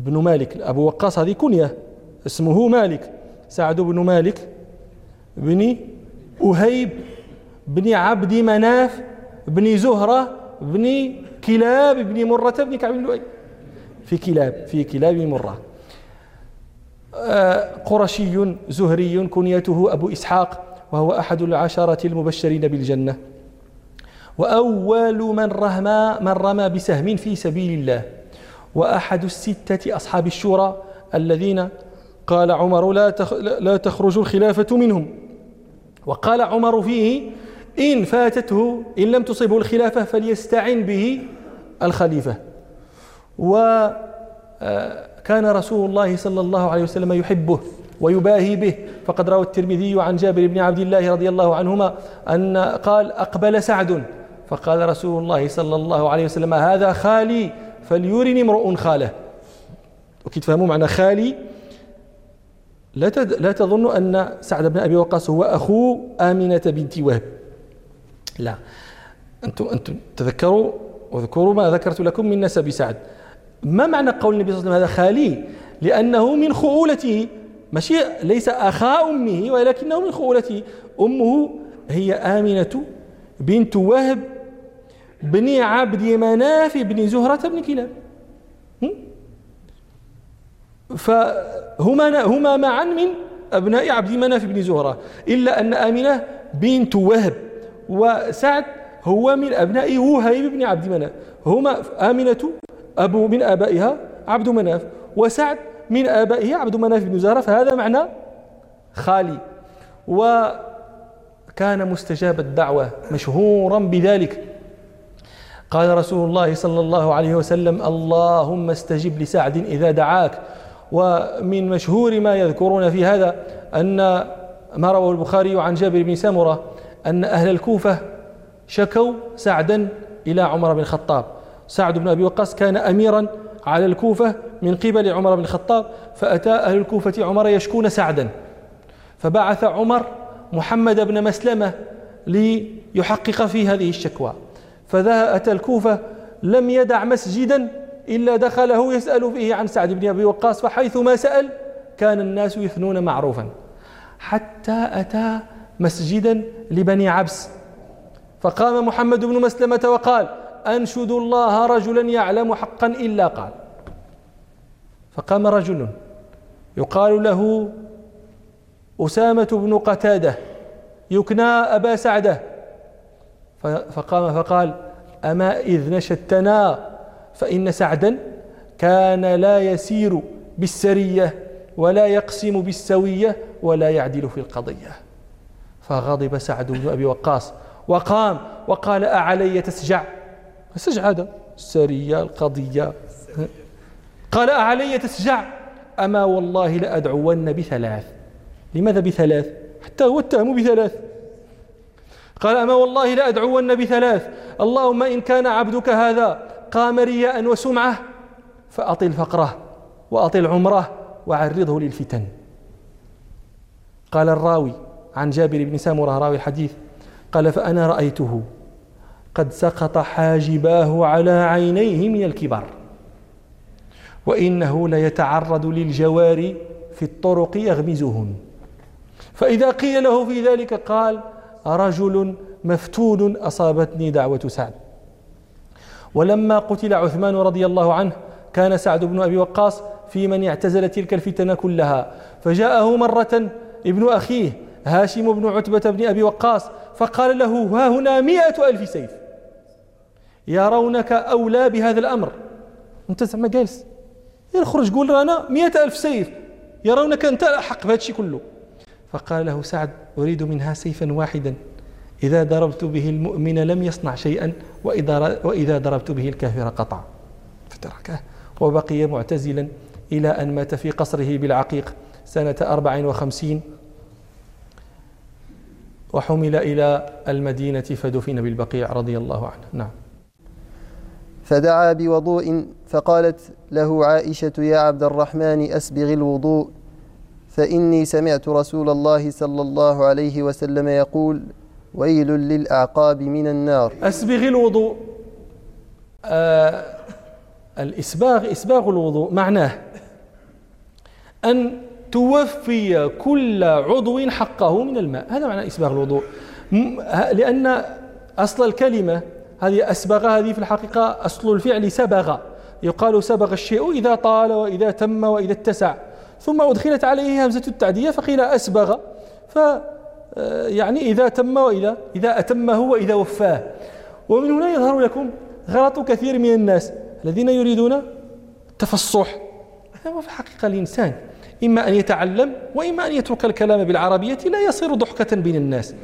بن مالك. أبو وقاص هذه كنية. اسمه مالك. سعد بن مالك بن أهيب بن عبد مناف بن زهرة بن كلاب بن مرة بن كعب بن لؤي. في كلاب في كلاب مرة. آه، قرشي زهري كنيته أبو إسحاق وهو أحد العشرة المبشرين بالجنة. وأول من رمى من رمى بسهم في سبيل الله. وأحد الستة أصحاب الشورى الذين قال عمر لا لا تخرج الخلافة منهم. وقال عمر فيه إن فاتته إن لم تصبه الخلافة فليستعن به الخليفة. وكان رسول الله صلى الله عليه وسلم يحبه ويباهي به. فقد روى الترمذي عن جابر بن عبد الله رضي الله عنهما أن قال أقبل سعد. فقال رسول الله صلى الله عليه وسلم هذا خالي فليرني امرؤ خاله. وكي تفهموا معنى خالي؟ لا لا تظن أن سعد بن أبي وقاص هو أخو آمنة بنت وهب. لا. أنتم أنتم تذكروا واذكروا ما ذكرت لكم من نسب سعد. ما معنى قول النبي صلى الله عليه وسلم هذا خالي؟ لأنه من خؤولته. ماشي؟ ليس أخا أمه ولكنه من خؤولته. أمه هي آمنة بنت وهب بن عبد مناف بن زهرة بن كلاب. فهما هما معا من أبناء عبد مناف بن زهرة إلا أن آمنة بنت وهب وسعد هو من أبناء وهيب بن عبد مناف هما آمنة أبو من آبائها عبد مناف وسعد من آبائه عبد مناف بن زهرة فهذا معنى خالي. وكان مستجاب الدعوة مشهورا بذلك. قال رسول الله صلى الله عليه وسلم اللهم استجب لسعد إذا دعاك. ومن مشهور ما يذكرون في هذا أن ما رواه البخاري عن جابر بن سمرة أن أهل الكوفة شكوا سعدا إلى عمر بن الخطاب. سعد بن أبي وقاص كان أميرا على الكوفة من قبل عمر بن الخطاب فأتى أهل الكوفة عمر يشكون سعدا. فبعث عمر محمد بن مسلمة ليحقق في هذه الشكوى. فذا أتى الكوفة لم يدع مسجدا إلا دخله يسأل فيه عن سعد بن أبي وقاص فحيث ما سأل كان الناس يثنون معروفا. حتى أتى مسجدا لبني عبس فقام محمد بن مسلمة وقال أنشد الله رجلا يعلم حقا إلا قال. فقام رجل يقال له أسامة بن قتادة يكنى أبا سعدة. فقام فقال أما إذ نشدتنا فإن سعدا كان لا يسير بالسرية ولا يقسم بالسوية ولا يعدل في القضية. فغضب سعد بن أبي وقاص وقام وقال أعلي تسجع؟ سجع هذا. السرية القضية. قال أعلي تسجع؟ أما والله لأدعون بثلاث. لماذا بثلاث؟ حتى هو اتهم بثلاث. قال أما والله لأدعون بثلاث. اللهم إن كان عبدك هذا قام رياء وسمعة فأطل فقره وأطل عمره وعرضه للفتن. قال الراوي عن جابر بن سامرة راوي الحديث قال فأنا رأيته قد سقط حاجباه على عينيه من الكبر وإنه ليتعرض للجوار في الطرق يغمزهن فإذا قيل له في ذلك قال رجل مفتون أصابتني دعوة سعد. ولما قتل عثمان رضي الله عنه كان سعد بن أبي وقاص في من اعتزل تلك الفتن كلها. فجاءه مرة ابن أخيه هاشم بن عتبة بن أبي وقاص فقال له ها هنا مئة ألف سيف. يرونك أولى بهذا الأمر. أنت زعما جالس. يخرج قول رانا مئة ألف سيف. يرونك أنت أحق بهذا الشيء كله. فقال له سعد أريد منها سيفا واحدا. إذا ضربت به المؤمن لم يصنع شيئا وإذا, وإذا ضربت به الكافر قطع. فتركه. وبقي معتزلا إلى أن مات في قصره بالعقيق سنة أربع وخمسين. وحمل إلى المدينة فدفن بالبقيع رضي الله عنه. نعم. فدعا بوضوء فقالت له عائشة يا عبد الرحمن أسبغ الوضوء فإني سمعت رسول الله صلى الله عليه وسلم يقول ويل للأعقاب من النار. أسبغ الوضوء. آه الإسباغ إسباغ الوضوء معناه أن توفي كل عضو حقه من الماء. هذا معنى إسباغ الوضوء. لأن أصل الكلمة هذه أسبغ هذه في الحقيقة أصل الفعل سبغ. يقال سبغ الشيء إذا طال وإذا تم وإذا اتسع. ثم أدخلت عليه همزة التعدية فقيل أسبغ. ف يعني إذا تم وإذا إذا أتمه وإذا وفاه. ومن هنا يظهر لكم غلط كثير من الناس الذين يريدون التفصح. هو في الحقيقة الإنسان. إما أن يتعلم وإما أن يترك الكلام بالعربية لا يصير ضحكة بين الناس.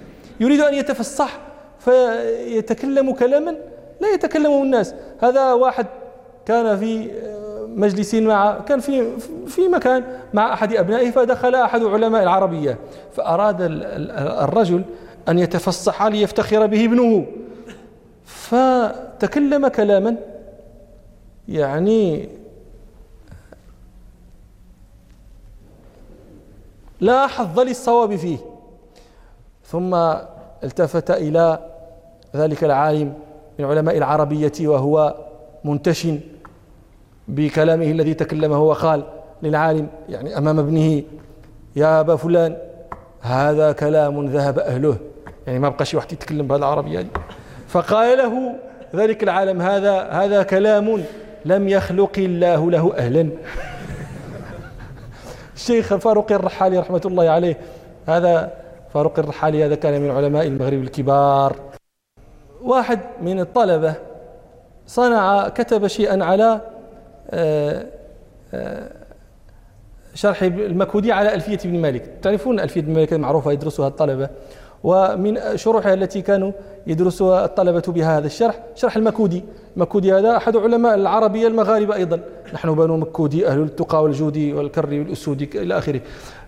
يريد أن يتفصح فيتكلم كلاما لا يتكلمه الناس. هذا واحد كان في آه، مجلس مع كان في في مكان مع أحد أبنائه فدخل أحد علماء العربية. فأراد الرجل أن يتفصح ليفتخر به ابنه. فتكلم كلاما يعني لا حظ للصواب فيه. ثم التفت إلى ذلك العالم من علماء العربية وهو منتشن. بكلامه الذي تكلمه وقال للعالم يعني أمام ابنه يا أبا فلان هذا كلام ذهب أهله. يعني ما بقى شي واحد يتكلم بهذه العربية فقال له ذلك العالم هذا هذا كلام لم يخلق الله له أهلا. الشيخ فاروق الرحالي رحمة الله عليه هذا فاروق الرحالي هذا كان من علماء المغرب الكبار. واحد من الطلبة صنع كتب شيئا على شرح المكودي على ألفية ابن مالك. تعرفون ألفية ابن مالك المعروفة يدرسها الطلبة. ومن شروحها التي كانوا يدرسها الطلبة بها هذا الشرح شرح المكودي. المكودي هذا أحد علماء العربية المغاربة أيضا. نحن بنو مكودي أهل التقى والجودي والكري والأسودي إلى آخره.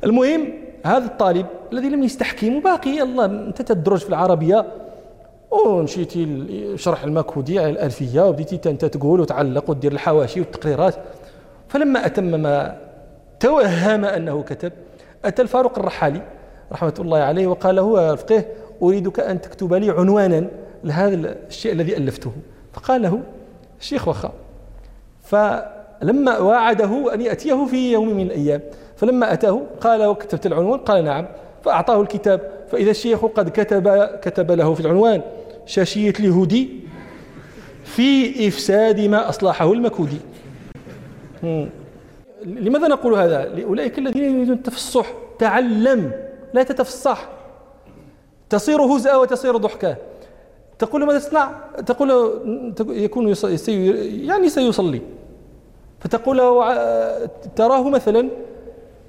المهم هذا الطالب الذي لم يستحكم وباقي الله أنت تدرج في العربية. ومشيتي شرح المكودي على الألفية وبديتي أنت تقول وتعلق وتدير الحواشي والتقريرات. فلما أتم ما توهم أنه كتب أتى الفاروق الرحالي رحمة الله عليه وقال له فقيه أريدك أن تكتب لي عنوانا لهذا الشيء الذي ألفته. فقال له الشيخ وخا. فلما واعده أن يأتيه في يوم من الأيام فلما أتاه قال وكتبت العنوان؟ قال نعم. فأعطاه الكتاب. فإذا الشيخ قد كتب كتب له في العنوان. شاشية اليهودي في إفساد ما أصلحه المكودي. لماذا نقول هذا؟ لأولئك الذين يريدون التفصح. تعلم لا تتفصح. تصير هزءا وتصير ضحكا. تقول ماذا تصنع؟ تقول يكون يعني سيصلي. فتقول تراه مثلا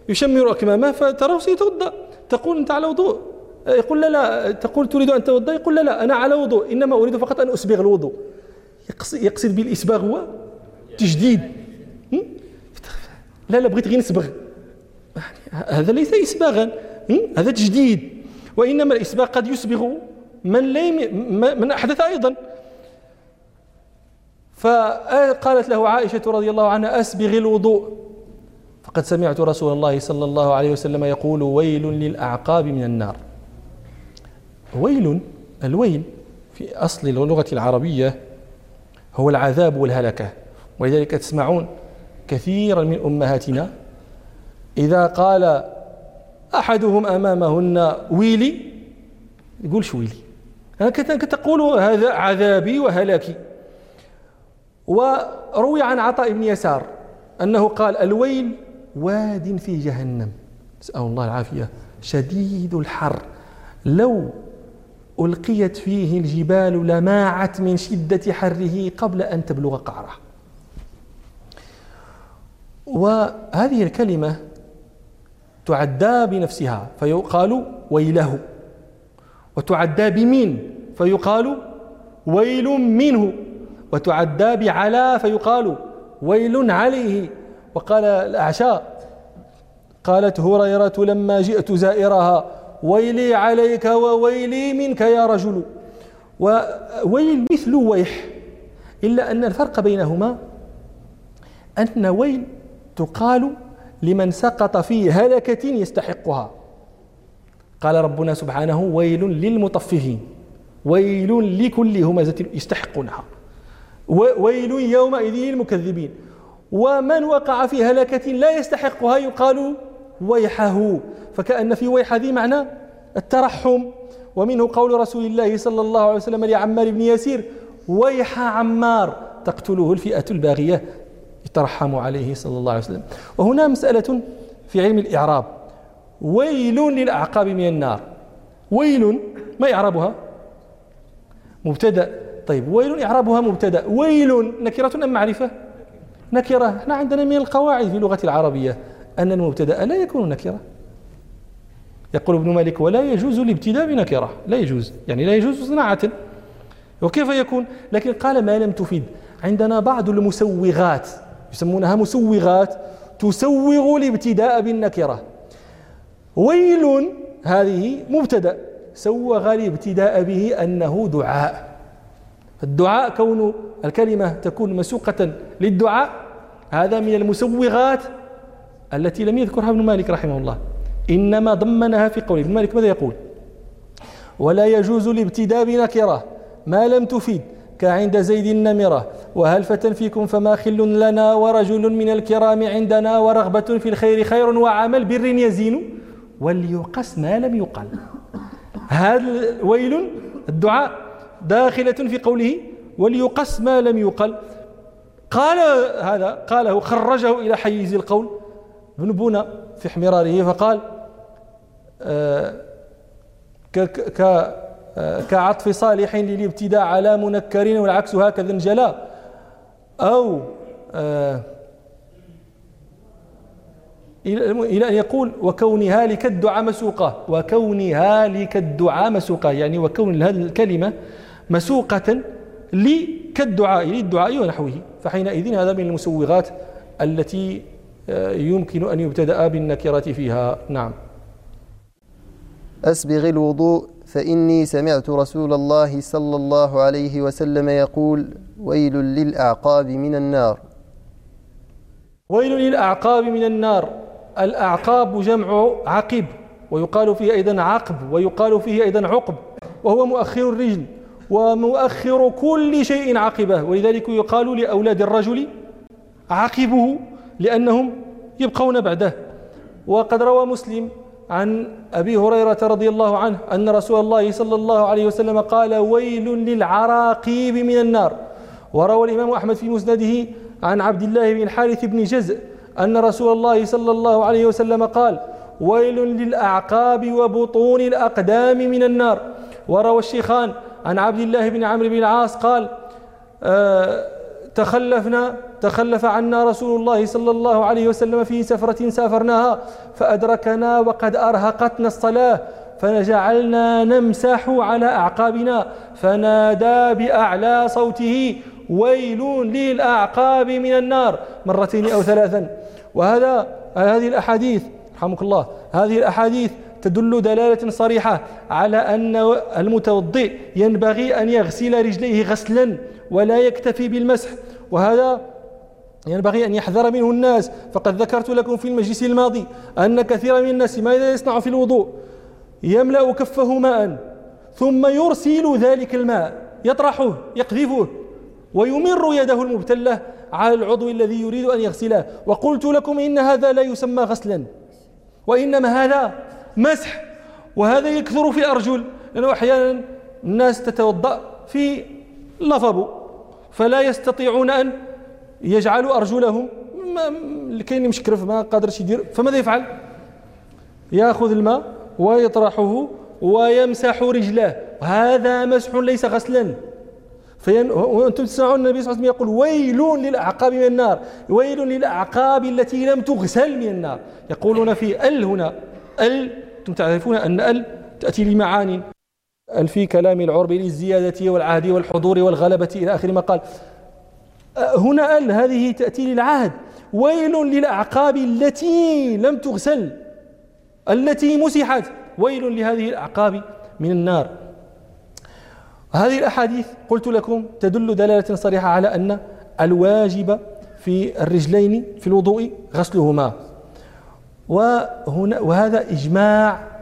يشمر أكمامه فتراه سيتوضأ تقول أنت على وضوء. يقول لا لا تقول تريد أن تتوضأ يقول لا لا أنا على وضوء إنما أريد فقط أن أسبغ الوضوء. يقصد بالإسباغ هو تجديد. لا لا بغيت غير نسبغ. هذا ليس إسباغا. هذا تجديد. وإنما الإسباغ قد يسبغ من لم من أحدث أيضا. فقالت له عائشة رضي الله عنها أسبغ الوضوء. فقد سمعت رسول الله صلى الله عليه وسلم يقول ويل للأعقاب من النار. ويل الويل في أصل اللغة العربية هو العذاب والهلكة. ولذلك تسمعون كثيرا من أمهاتنا إذا قال أحدهم أمامهن ويلي يقولش ويلي. أنا كتقول هذا عذابي وهلاكي. وروي عن عطاء بن يسار أنه قال الويل واد في جهنم. نسأل الله العافية. شديد الحر. لو ألقيت فيه الجبال لماعت من شدة حره قبل أن تبلغ قعره. وهذه الكلمة تعدى بنفسها فيقال ويله. وتعدى بمن فيقال ويل منه. وتعدى بعلى فيقال ويل عليه. وقال الأعشاء قالت هريرة لما جئت زائرها ويلي عليك وويلي منك يا رجل. وويل مثل ويح إلا أن الفرق بينهما أن ويل تقال لمن سقط في هلكة يستحقها. قال ربنا سبحانه ويل للمطففين ويل لكل همزة يستحقونها. ويل يومئذ للمكذبين. ومن وقع في هلكة لا يستحقها يقال ويحه فكأن في ويح ذي معنى الترحم. ومنه قول رسول الله صلى الله عليه وسلم لعمار بن يسير ويح عمار تقتله الفئة الباغية يترحم عليه صلى الله عليه وسلم. وهنا مسألة في علم الإعراب. ويل للأعقاب من النار. ويل ما إعرابها؟ مبتدأ. طيب ويل إعرابها مبتدأ. ويل نكرة أم معرفة؟ نكرة. إحنا عندنا من القواعد في اللغة العربية. أن المبتدأ لا يكون نكرة. يقول ابن مالك ولا يجوز الابتداء بنكرة. لا يجوز. يعني لا يجوز صناعة. وكيف يكون؟ لكن قال ما لم تفيد. عندنا بعض المسوغات يسمونها مسوغات تسوغ الابتداء بالنكرة. ويل هذه مبتدأ. سوغ الابتداء به أنه دعاء. الدعاء كون الكلمة تكون مسوقة للدعاء هذا من المسوغات. التي لم يذكرها ابن مالك رحمه الله. إنما ضمنها في قوله. ابن مالك ماذا يقول؟ ولا يجوز الابتداء بنكرة ما لم تفيد كعند زيد النمرة. وهلفة فيكم فما خل لنا ورجل من الكرام عندنا ورغبة في الخير خير وعمل بر يزين وليقس ما لم يقل. هذا ويل الدعاء داخلة في قوله وليقس ما لم يقل. قال هذا قاله خرجه إلى حيز القول. ابن بونا في حمراره فقال آه ك آه، كعطف صالح للابتداء على منكر والعكس هكذا انجلى أو آه، إلى أن يقول وكون هالك الدعاء مسوقة. وكون هالك الدعاء مسوقة. يعني وكون هذه الكلمة مسوقة كالدعاء للدعاء ونحوه. فحينئذ هذا من المسوغات التي يمكن أن يبتدأ بالنكرة فيها. نعم. أسبغ الوضوء فإني سمعت رسول الله صلى الله عليه وسلم يقول ويل للأعقاب من النار. ويل للأعقاب من النار. الأعقاب جمع عقب ويقال فيه أيضا عقب ويقال فيه أيضا عقب وهو مؤخر الرجل ومؤخر كل شيء عقبه. ولذلك يقال لأولاد الرجل عقبه. لأنهم يبقون بعده. وقد روى مسلم عن أبي هريرة رضي الله عنه أن رسول الله صلى الله عليه وسلم قال ويل للعراقيب من النار وروى الإمام أحمد في مسنده عن عبد الله بن الحارث بن جزء أن رسول الله صلى الله عليه وسلم قال ويل للأعقاب وبطون الأقدام من النار وروى الشيخان عن عبد الله بن عمرو بن العاص قال آه تخلفنا تخلف عنا رسول الله صلى الله عليه وسلم في سفرة سافرناها فأدركنا وقد أرهقتنا الصلاة فجعلنا نمسح على أعقابنا فنادى بأعلى صوته ويل للأعقاب من النار مرتين أو ثلاثا. وهذا هذه الأحاديث رحمك الله هذه الأحاديث تدل دلالة صريحة على أن المتوضئ ينبغي أن يغسل رجليه غسلا ولا يكتفي بالمسح. وهذا ينبغي أن يحذر منه الناس. فقد ذكرت لكم في المجلس الماضي أن كثيرا من الناس ماذا يصنع في الوضوء يملأ كفه ماء ثم يرسل ذلك الماء يطرحه يقذفه ويمر يده المبتلة على العضو الذي يريد أن يغسله. وقلت لكم إن هذا لا يسمى غسلا وإنما هذا مسح. وهذا يكثر في الأرجل لأنه أحيانا الناس تتوضأ في لفظ. فلا يستطيعون أن يجعلوا أرجلهم كاين مشكرف ما قادرش يدير. فماذا يفعل؟ يأخذ الماء ويطرحه ويمسح رجله هذا مسح ليس غسلا. فين... وأنتم تسمعون النبي صلى الله عليه وسلم يقول ويل للأعقاب من النار. ويل للأعقاب التي لم تغسل من النار. يقولون في ال هنا ال أنتم تعرفون أن ال تأتي لمعاني ال في كلام العرب للزيادة والعهد والحضور والغلبة إلى آخر ما قال. هنا ال هذه تأتي للعهد. ويل للأعقاب التي لم تغسل التي مسحت. ويل لهذه الأعقاب من النار. هذه الأحاديث قلت لكم تدل دلالة صريحة على أن الواجب في الرجلين في الوضوء غسلهما. وهنا وهذا إجماع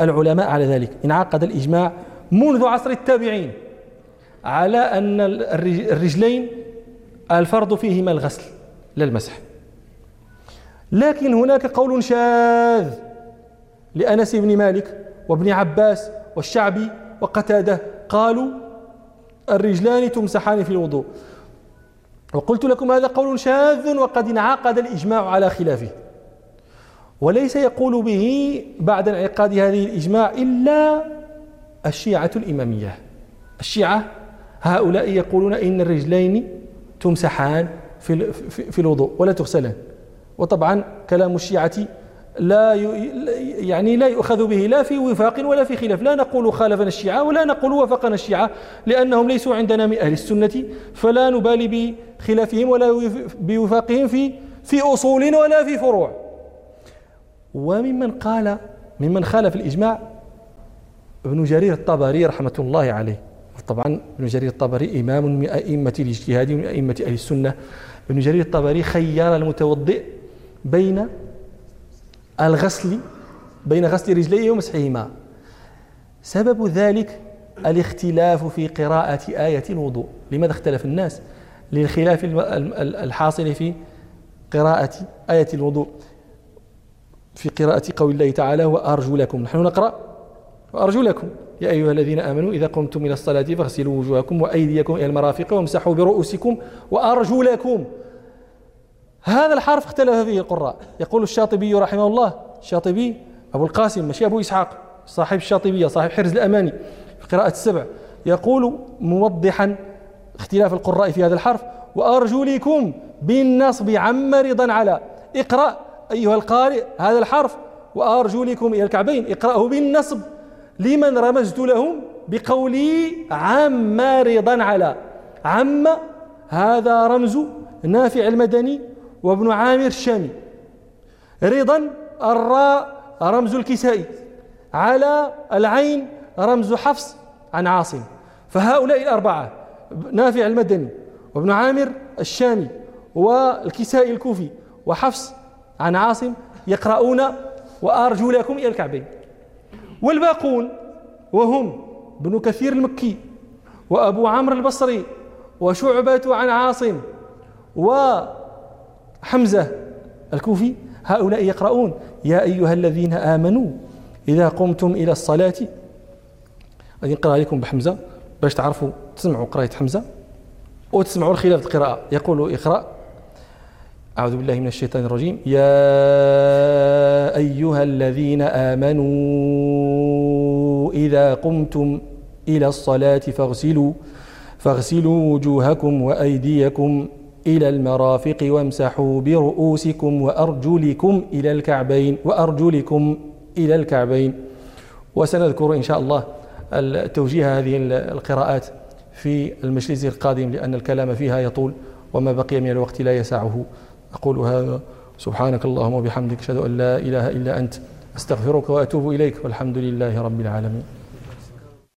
العلماء على ذلك. انعقد الإجماع منذ عصر التابعين على أن الرجلين الفرض فيهما الغسل لا المسح. لكن هناك قول شاذ لأنس بن مالك وابن عباس والشعبي وقتادة قالوا الرجلان تمسحان في الوضوء. وقلت لكم هذا قول شاذ وقد انعقد الإجماع على خلافه. وليس يقول به بعد انعقاد هذه الإجماع إلا الشيعة الإمامية. الشيعة هؤلاء يقولون إن الرجلين تمسحان في, في الوضوء ولا تغسلان. وطبعا كلام الشيعة لا يعني لا يؤخذ به لا في وفاق ولا في خلاف. لا نقول خالفنا الشيعة ولا نقول وافقنا الشيعة لأنهم ليسوا عندنا من أهل السنة فلا نبالي بخلافهم ولا بوفاقهم في في أصول ولا في فروع. وممن قال ممن خالف الإجماع ابن جرير الطبري رحمة الله عليه. طبعا ابن جرير الطبري إمام من أئمة الاجتهاد ومن أئمة أهل السنة. ابن جرير الطبري خير المتوضئ بين الغسل بين غسل رجليه ومسحهما. سبب ذلك الاختلاف في قراءة آية الوضوء. لماذا اختلف الناس؟ للخلاف الحاصل في قراءة آية الوضوء. في قراءة قول الله تعالى وأرجلكم نحن نقرأ وأرجلكم يا أيها الذين آمنوا إذا قمتم إلى الصلاة فاغسلوا وجوهكم وأيديكم إلى المرافق وامسحوا برؤوسكم وأرجلكم هذا الحرف اختلف فيه القراء. يقول الشاطبي رحمه الله الشاطبي أبو القاسم ماشي أبو إسحاق صاحب الشاطبية صاحب حرز الأماني في قراءة السبع. يقول موضحا اختلاف القراء في هذا الحرف وأرجلكم بالنصب عم رضا على. اقرأ أيها القارئ هذا الحرف وأرجلكم إلى الكعبين اقرأه بالنصب. لمن رمزت لهم؟ بقولي عم رضا على. عم هذا رمز نافع المدني وابن عامر الشامي. رضا الراء رمز الكسائي. على العين رمز حفص عن عاصم. فهؤلاء الأربعة نافع المدني وابن عامر الشامي والكسائي الكوفي وحفص عن عاصم يقرؤون وأرجلكم إلى الكعبين. والباقون وهم ابن كثير المكي وأبو عمرو البصري وشعبة عن عاصم وحمزة الكوفي هؤلاء يقرؤون يا أيها الذين آمنوا إذا قمتم إلى الصلاة غادي نقرأ عليكم بحمزة باش تعرفوا تسمعوا قراءة حمزة وتسمعوا الخلاف القراءة. يقول اقرأ أعوذ بالله من الشيطان الرجيم. يا أيها الذين آمنوا إذا قمتم إلى الصلاة فاغسلوا فاغسلوا وجوهكم وأيديكم إلى المرافق وامسحوا برؤوسكم وأرجلكم إلى الكعبين وأرجلكم إلى الكعبين. وسنذكر إن شاء الله توجيه هذه القراءات في المجلس القادم لأن الكلام فيها يطول وما بقي من الوقت لا يسعه. أقول هذا سبحانك اللهم وبحمدك أشهد أن لا إله إلا أنت أستغفرك وأتوب إليك والحمد لله رب العالمين